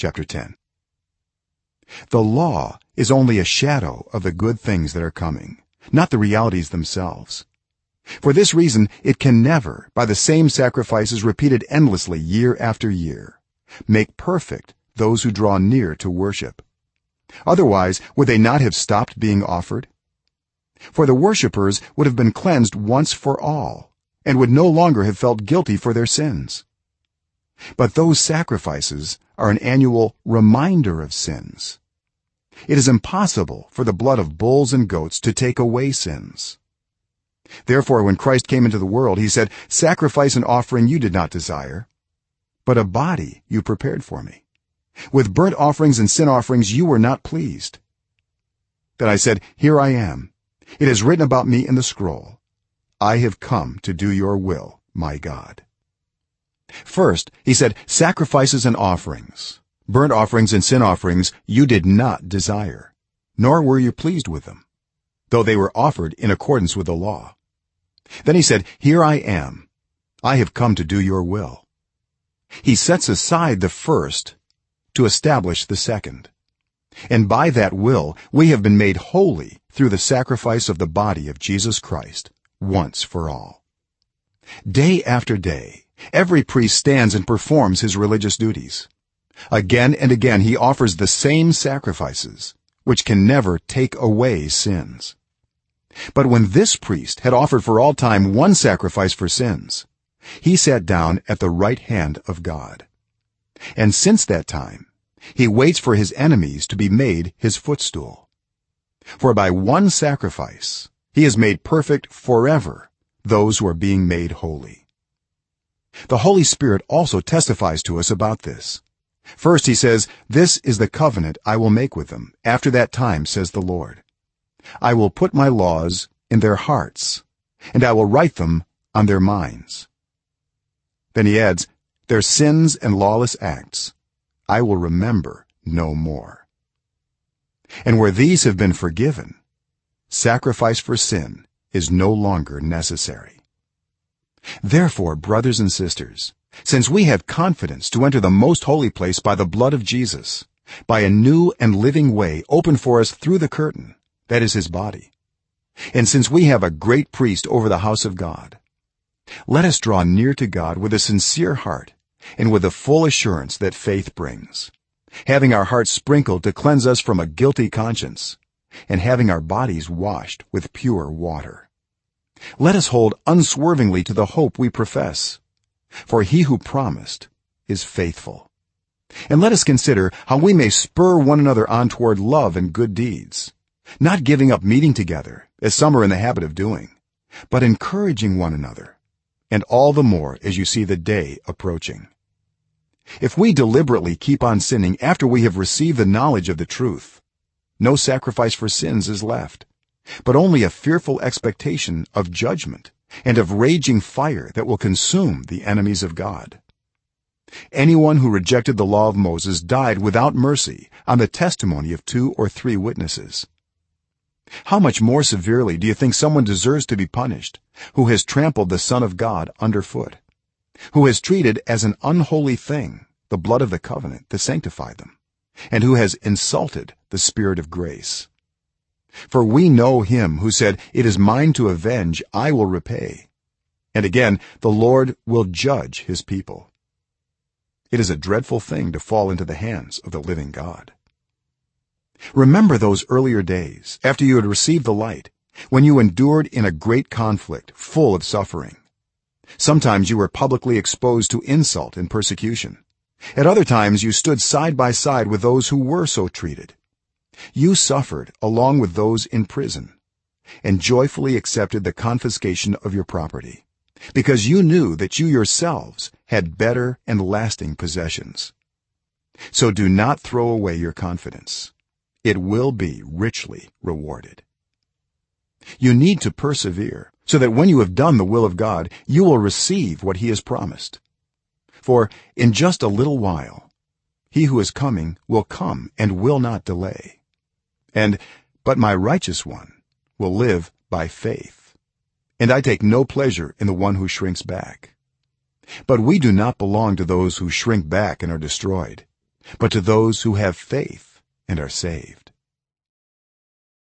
chapter 10 the law is only a shadow of the good things that are coming not the realities themselves. For this reason it can never by the same sacrifices repeated endlessly year after year make perfect those who draw near to worship. Otherwise would they not have stopped being offered? For the worshippers would have been cleansed once for all and would no longer have felt guilty for their sins. But those sacrifices are an annual reminder of sins. It is impossible for the blood of bulls and goats to take away sins. Therefore when christ came into the world he said sacrifice and offering you did not desire but a body you prepared for me. With burnt offerings and sin offerings you were not pleased. Then i said here i am. It is written about me in the scroll. I have come to do your will my god first he said sacrifices and offerings burnt offerings and sin offerings you did not desire nor were you pleased with them though they were offered in accordance with the law. Then he said here i am. I have come to do your will. He sets aside the first to establish the second. And by that will we have been made holy through the sacrifice of the body of Jesus Christ once for all. Day after day every priest stands and performs his religious duties. Again and again he offers the same sacrifices which can never take away sins. But when this priest had offered for all time one sacrifice for sins he sat down at the right hand of god. And since that time he waits for his enemies to be made his footstool. For by one sacrifice he has made perfect forever those who are being made holy the holy spirit also testifies to us about this. First he says this is the covenant i will make with them after that time says the lord. I will put my laws in their hearts and i will write them on their minds. Then he adds their sins and lawless acts i will remember no more. And where these have been forgiven sacrifice for sin is no longer necessary therefore brothers and sisters since we have confidence to enter the most holy place by the blood of Jesus by a new and living way opened for us through the curtain that is his body and since we have a great priest over the house of God let us draw near to God with a sincere heart and with the full assurance that faith brings having our hearts sprinkled to cleanse us from a guilty conscience and having our bodies washed with pure water let us hold unswervingly to the hope we profess. For he who promised is faithful. And let us consider how we may spur one another on toward love and good deeds. Not giving up meeting together as some are in the habit of doing but encouraging one another and all the more as you see the day approaching. If we deliberately keep on sinning after we have received the knowledge of the truth no sacrifice for sins is left but only a fearful expectation of judgment and of raging fire that will consume the enemies of god. Anyone who rejected the law of moses died without mercy on the testimony of two or three witnesses. How much more severely do you think someone deserves to be punished who has trampled the son of god underfoot who has treated as an unholy thing the blood of the covenant that sanctified them and who has insulted the spirit of grace for we know him who said it is mine to avenge i will repay. And again the lord will judge his people. It is a dreadful thing to fall into the hands of the living god. Remember those earlier days after you had received the light when you endured in a great conflict full of suffering. Sometimes you were publicly exposed to insult and persecution. At other times you stood side by side with those who were so treated you suffered along with those in prison and joyfully accepted the confiscation of your property because you knew that you yourselves had better and lasting possessions. So do not throw away your confidence. It will be richly rewarded. You need to persevere so that when you have done the will of god you will receive what he has promised. For in just a little while he who is coming will come and will not delay and but my righteous one will live by faith and i take no pleasure in the one who shrinks back. But we do not belong to those who shrink back and are destroyed but to those who have faith and are saved